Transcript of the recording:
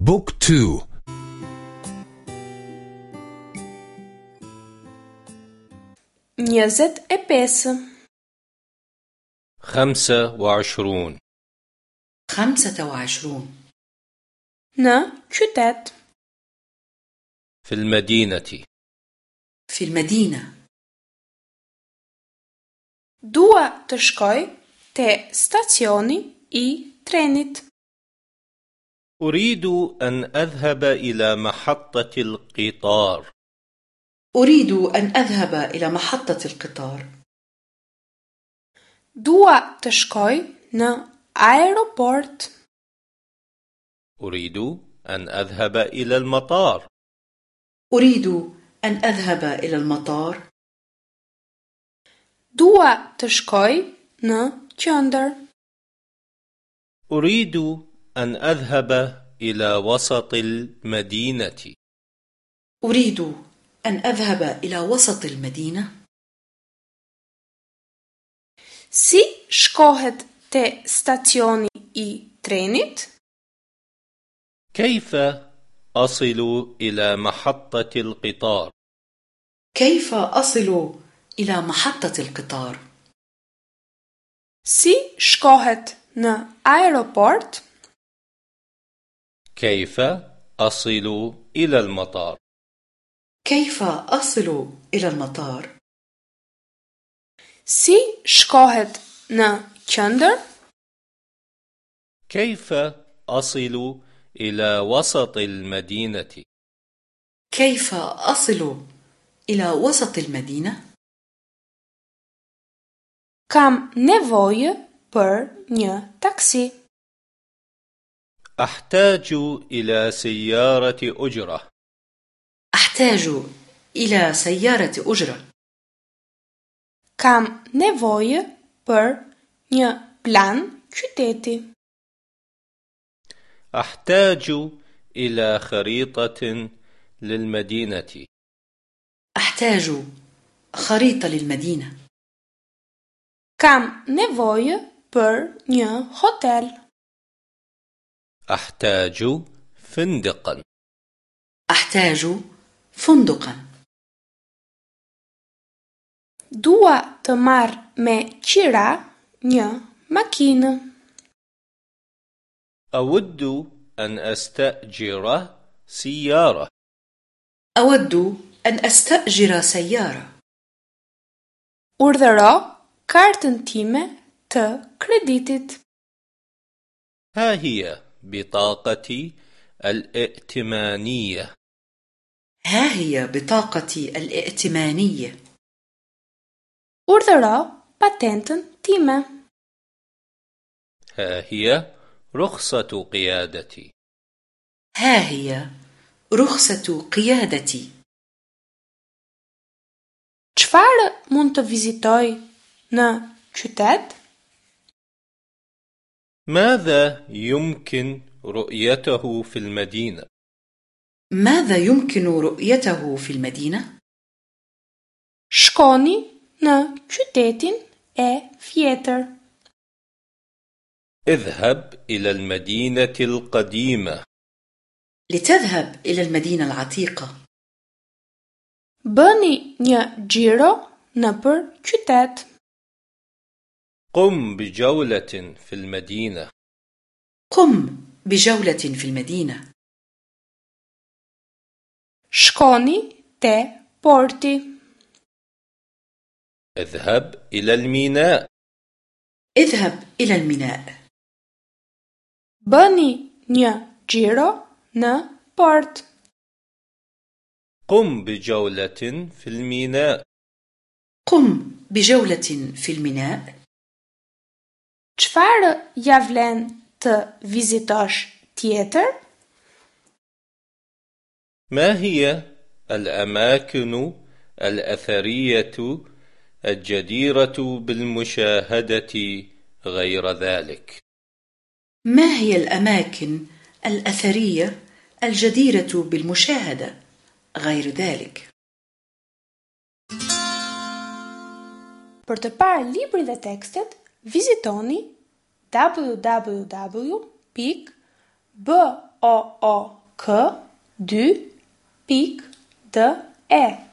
Book 2 Njëzet e pesë. Khamse wa Në qytet. Fil medinati. Fil medina. Dua të shkoj te stacioni i trenit. أريد أن أذهب إلى محطة القطار. أريد أن أذهب إلى محطة القطار. Dua të shkoj në aeroport. أريد أن أذهب إلى المطار. أريد أن أذهب إلى المطار. Dua të shkoj në qendër. أريد أن أذهب إلى وسط المدينة. أريد أن أذهب إلى وسط المدينة. Si shkohet te stacioni i trenit? كيف أصل إلى محطة القطار؟ كيف أصل إلى محطة القطار؟ Si shkohet në aeroport? كيف أصل إلى المطار؟ كيف أصل إلى المطار؟ Si shkohet në qendër? كيف أصل إلى وسط المدينة؟ كيف أصل إلى وسط المدينة؟ Kam nevojë për një taksi. أحتاج إلى سيارة أجرة. أحتاج إلى سيارة أجرة. Kam nevojë për një plan qyteti أحتاج إلى خريطة للمدينة. أحتاج خريطة للمدينة. Kam nevojë për një hotel. أحتاج فندقا. أحتاج فندقا. dua të marr me qira një makinë أود أن أستأجر سيارة. أود أن أستأجر سيارة. urdhëro kartën time të kreditit ها هي بطاقتي الائتمانية. ها هي بطاقتي الائتمانية. Urdhëro patentën time. ها هي رخصة قيادتي. ها هي رخصة قيادتي. Çfarë mund të vizitoj në qytet? ماذا يمكن رؤيته في المدينة؟ ماذا يمكن رؤيته في المدينة؟ shkoni në qytetin e vjetër اذهب إلى المدينة القديمة لتذهب إلى المدينة العتيقة bëni një xhiro nëpër qytet قم بجولة في المدينة. قم بجولة في المدينة. shkoni te porti اذهب إلى الميناء. اذهب إلى الميناء. bëni një xhiro në port قم بجولة في الميناء. قم بجولة في الميناء. Çfarë ja vlen të vizitosh tjetër ما هي الأماكن الأثرية الجديرة بالمشاهدة غير ذلك؟ ما هي الأماكن الأثرية الجديرة بالمشاهدة غير ذلك؟ Për të parë librin dhe tekstet, vizitoni www.book2.de